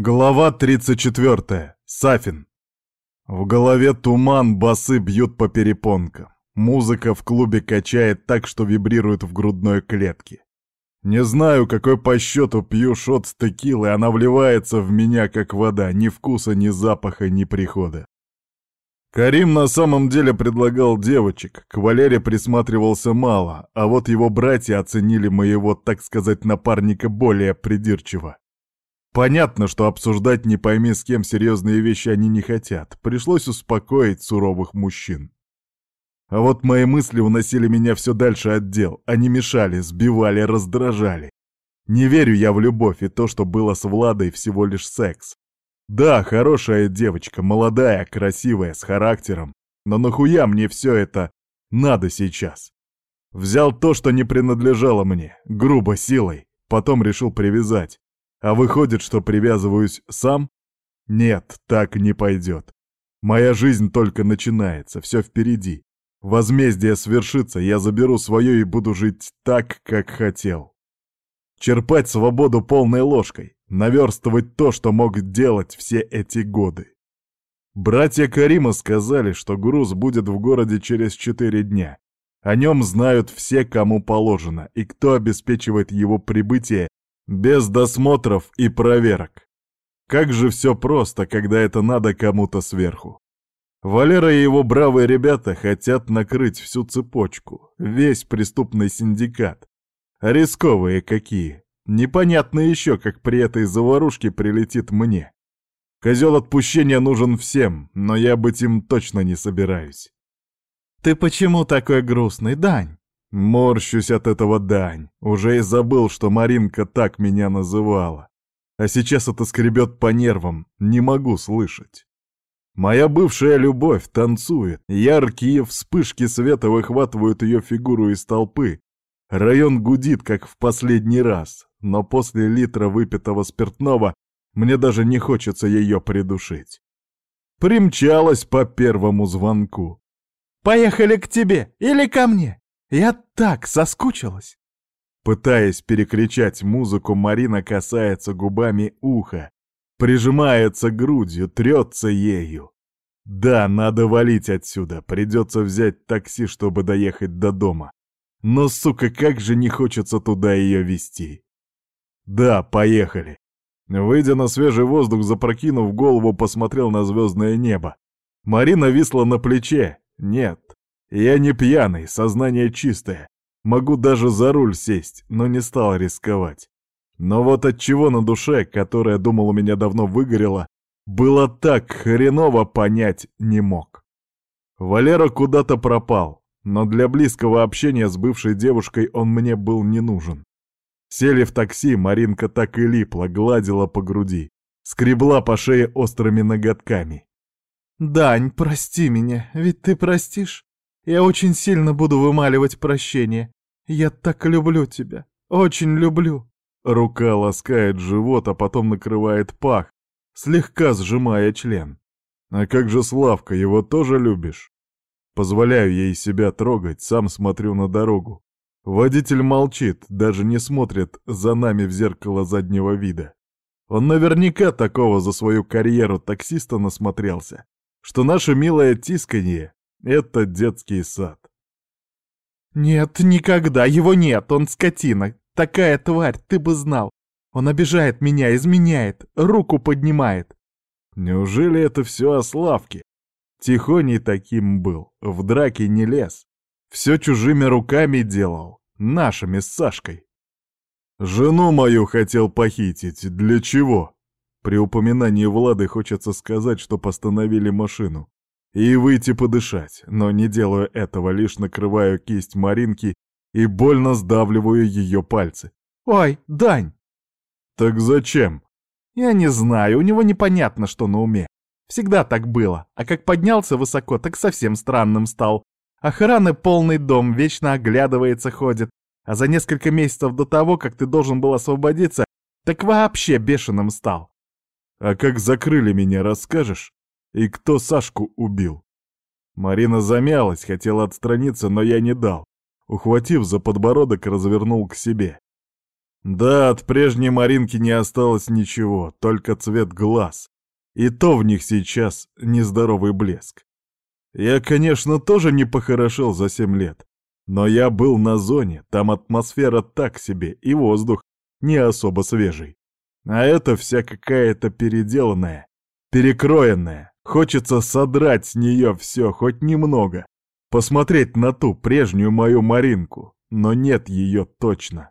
Глава 34. Сафин. В голове туман, басы бьют по перепонкам. Музыка в клубе качает так, что вибрирует в грудной клетке. Не знаю, какой по счету пью шот с текилой, она вливается в меня, как вода, ни вкуса, ни запаха, ни прихода. Карим на самом деле предлагал девочек, к Валере присматривался мало, а вот его братья оценили моего, так сказать, напарника более придирчиво. Понятно, что обсуждать не пойми с кем серьезные вещи они не хотят. Пришлось успокоить суровых мужчин. А вот мои мысли уносили меня все дальше от дел. Они мешали, сбивали, раздражали. Не верю я в любовь, и то, что было с Владой, всего лишь секс. Да, хорошая девочка, молодая, красивая, с характером. Но нахуя мне все это надо сейчас? Взял то, что не принадлежало мне, грубо, силой. Потом решил привязать. А выходит, что привязываюсь сам? Нет, так не пойдет. Моя жизнь только начинается, все впереди. Возмездие свершится, я заберу свое и буду жить так, как хотел. Черпать свободу полной ложкой, наверстывать то, что мог делать все эти годы. Братья Карима сказали, что груз будет в городе через четыре дня. О нем знают все, кому положено, и кто обеспечивает его прибытие без досмотров и проверок. Как же все просто, когда это надо кому-то сверху. Валера и его бравые ребята хотят накрыть всю цепочку, весь преступный синдикат. Рисковые какие. Непонятно еще, как при этой заварушке прилетит мне. Козел отпущения нужен всем, но я быть им точно не собираюсь. «Ты почему такой грустный, Дань?» Морщусь от этого дань. Уже и забыл, что Маринка так меня называла. А сейчас это скребет по нервам, не могу слышать. Моя бывшая любовь танцует, яркие вспышки света выхватывают ее фигуру из толпы. Район гудит, как в последний раз, но после литра выпитого спиртного мне даже не хочется ее придушить. Примчалась по первому звонку. «Поехали к тебе или ко мне?» Я так соскучилась!» Пытаясь перекричать музыку, Марина касается губами уха, прижимается грудью, трется ею. Да, надо валить отсюда, придется взять такси, чтобы доехать до дома. Но, сука, как же не хочется туда ее вести. Да, поехали. Выйдя на свежий воздух, запрокинув голову, посмотрел на звездное небо. Марина висла на плече. Нет, я не пьяный, сознание чистое. Могу даже за руль сесть, но не стал рисковать. Но вот от чего на душе, которая, думал, у меня давно выгорела, было так хреново понять не мог. Валера куда-то пропал, но для близкого общения с бывшей девушкой он мне был не нужен. Сели в такси, Маринка так и липла, гладила по груди, скребла по шее острыми ноготками. «Дань, прости меня, ведь ты простишь?» Я очень сильно буду вымаливать прощение. Я так люблю тебя. Очень люблю. Рука ласкает живот, а потом накрывает пах, слегка сжимая член. А как же Славка, его тоже любишь? Позволяю ей себя трогать, сам смотрю на дорогу. Водитель молчит, даже не смотрит за нами в зеркало заднего вида. Он наверняка такого за свою карьеру таксиста насмотрелся, что наше милое тисканье это детский сад. «Нет, никогда, его нет, он скотина. Такая тварь, ты бы знал. Он обижает меня, изменяет, руку поднимает». Неужели это все о Славке? Тихоней таким был, в драке не лез. Все чужими руками делал, нашими с Сашкой. Жену мою хотел похитить, для чего? При упоминании Влады хочется сказать, что постановили машину и выйти подышать, но не делаю этого, лишь накрываю кисть Маринки и больно сдавливаю ее пальцы. «Ой, Дань!» «Так зачем?» «Я не знаю, у него непонятно, что на уме. Всегда так было, а как поднялся высоко, так совсем странным стал. Охраны полный дом, вечно оглядывается, ходит. А за несколько месяцев до того, как ты должен был освободиться, так вообще бешеным стал. А как закрыли меня, расскажешь? И кто Сашку убил? Марина замялась, хотела отстраниться, но я не дал. Ухватив за подбородок, развернул к себе. Да, от прежней Маринки не осталось ничего, только цвет глаз. И то в них сейчас нездоровый блеск. Я, конечно, тоже не похорошел за семь лет, но я был на зоне, там атмосфера так себе, и воздух не особо свежий. А это вся какая-то переделанная, перекроенная. Хочется содрать с нее все, хоть немного. Посмотреть на ту прежнюю мою Маринку, но нет ее точно.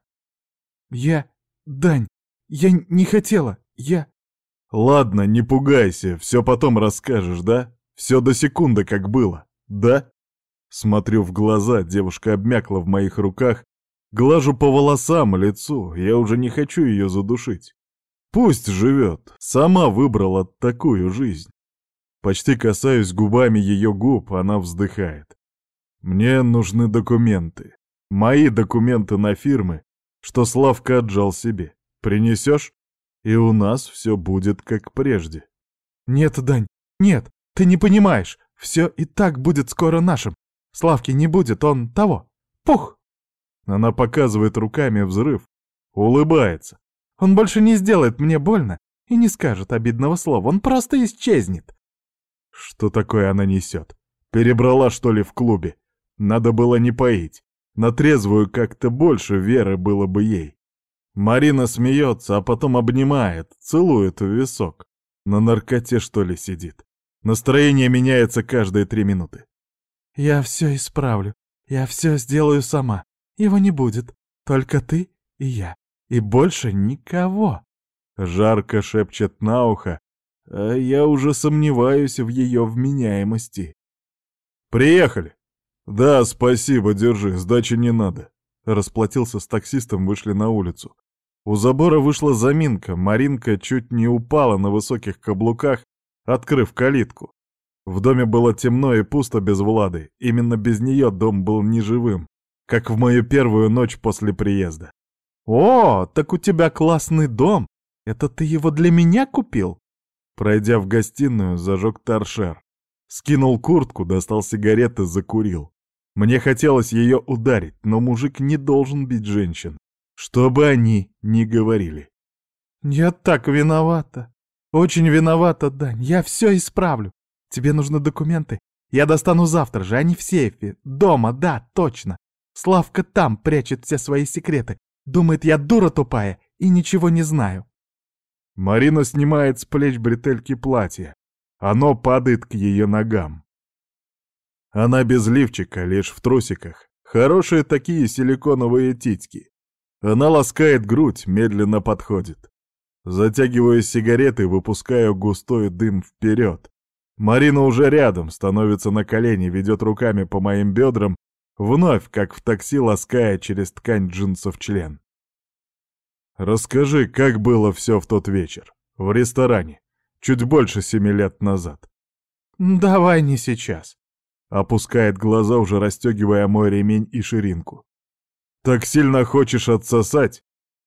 Я... Дань, я не хотела, я... Ладно, не пугайся, все потом расскажешь, да? Все до секунды как было, да? Смотрю в глаза, девушка обмякла в моих руках, глажу по волосам, лицу, я уже не хочу ее задушить. Пусть живет, сама выбрала такую жизнь. Почти касаюсь губами ее губ, она вздыхает. Мне нужны документы. Мои документы на фирмы, что Славка отжал себе. Принесешь? И у нас все будет как прежде. Нет, Дань, нет, ты не понимаешь. Все и так будет скоро нашим. Славки не будет, он того. Пух! Она показывает руками взрыв, улыбается. Он больше не сделает мне больно и не скажет обидного слова, он просто исчезнет. Что такое она несет? Перебрала, что ли, в клубе? Надо было не поить. На трезвую как-то больше веры было бы ей. Марина смеется, а потом обнимает, целует в висок. На наркоте, что ли, сидит. Настроение меняется каждые три минуты. «Я все исправлю. Я все сделаю сама. Его не будет. Только ты и я. И больше никого!» Жарко шепчет на ухо, а я уже сомневаюсь в ее вменяемости. «Приехали!» «Да, спасибо, держи, сдачи не надо». Расплатился с таксистом, вышли на улицу. У забора вышла заминка, Маринка чуть не упала на высоких каблуках, открыв калитку. В доме было темно и пусто без Влады. Именно без нее дом был неживым, как в мою первую ночь после приезда. «О, так у тебя классный дом! Это ты его для меня купил?» Пройдя в гостиную, зажег торшер. Скинул куртку, достал сигареты, закурил. Мне хотелось ее ударить, но мужик не должен бить женщин. Что бы они ни говорили. «Я так виновата. Очень виновата, Дань. Я все исправлю. Тебе нужны документы. Я достану завтра же, они в сейфе. Дома, да, точно. Славка там прячет все свои секреты. Думает, я дура тупая и ничего не знаю». Марина снимает с плеч бретельки платья. Оно падает к ее ногам. Она без лифчика, лишь в трусиках. Хорошие такие силиконовые титьки. Она ласкает грудь, медленно подходит. Затягиваю сигареты, выпускаю густой дым вперед. Марина уже рядом, становится на колени, ведет руками по моим бедрам, вновь, как в такси, лаская через ткань джинсов член. Расскажи, как было все в тот вечер, в ресторане, чуть больше семи лет назад. «Давай не сейчас», — опускает глаза, уже расстегивая мой ремень и ширинку. «Так сильно хочешь отсосать?»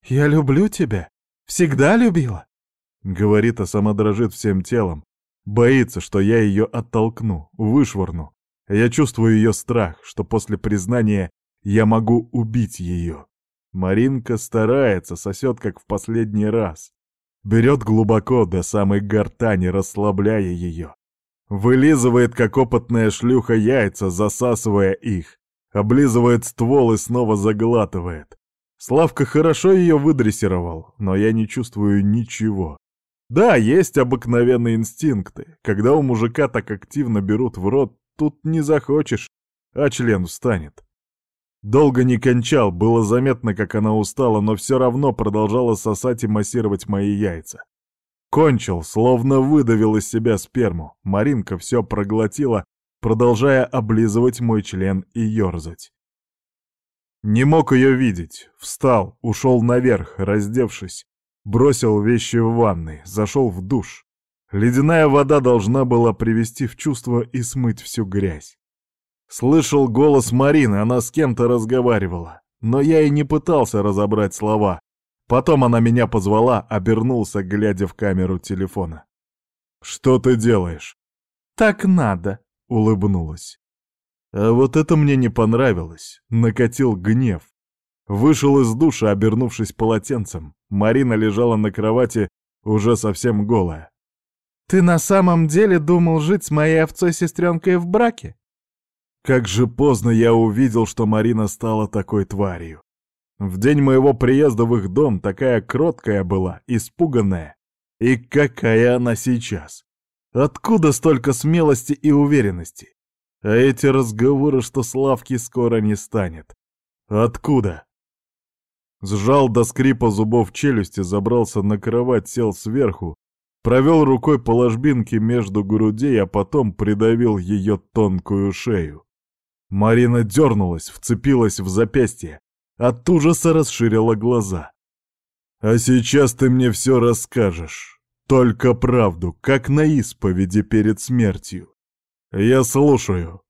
«Я люблю тебя. Всегда любила», — говорит, а сама дрожит всем телом. Боится, что я ее оттолкну, вышвырну. Я чувствую ее страх, что после признания я могу убить ее. Маринка старается, сосет, как в последний раз. Берет глубоко до самой гортани, расслабляя ее. Вылизывает, как опытная шлюха, яйца, засасывая их облизывает ствол и снова заглатывает. Славка хорошо ее выдрессировал, но я не чувствую ничего. Да, есть обыкновенные инстинкты. Когда у мужика так активно берут в рот, тут не захочешь, а член встанет. Долго не кончал, было заметно, как она устала, но все равно продолжала сосать и массировать мои яйца. Кончил, словно выдавил из себя сперму. Маринка все проглотила, продолжая облизывать мой член и ерзать. Не мог ее видеть. Встал, ушел наверх, раздевшись. Бросил вещи в ванной, зашел в душ. Ледяная вода должна была привести в чувство и смыть всю грязь. Слышал голос Марины, она с кем-то разговаривала. Но я и не пытался разобрать слова. Потом она меня позвала, обернулся, глядя в камеру телефона. «Что ты делаешь?» «Так надо», улыбнулась. А вот это мне не понравилось. Накатил гнев. Вышел из душа, обернувшись полотенцем. Марина лежала на кровати, уже совсем голая. «Ты на самом деле думал жить с моей овцой-сестренкой в браке?» Как же поздно я увидел, что Марина стала такой тварью. В день моего приезда в их дом такая кроткая была, испуганная. И какая она сейчас? Откуда столько смелости и уверенности? А эти разговоры, что Славки скоро не станет. Откуда? Сжал до скрипа зубов челюсти, забрался на кровать, сел сверху, провел рукой по ложбинке между грудей, а потом придавил ее тонкую шею. Марина дернулась, вцепилась в запястье, от ужаса расширила глаза. «А сейчас ты мне все расскажешь. Только правду, как на исповеди перед смертью. Я слушаю».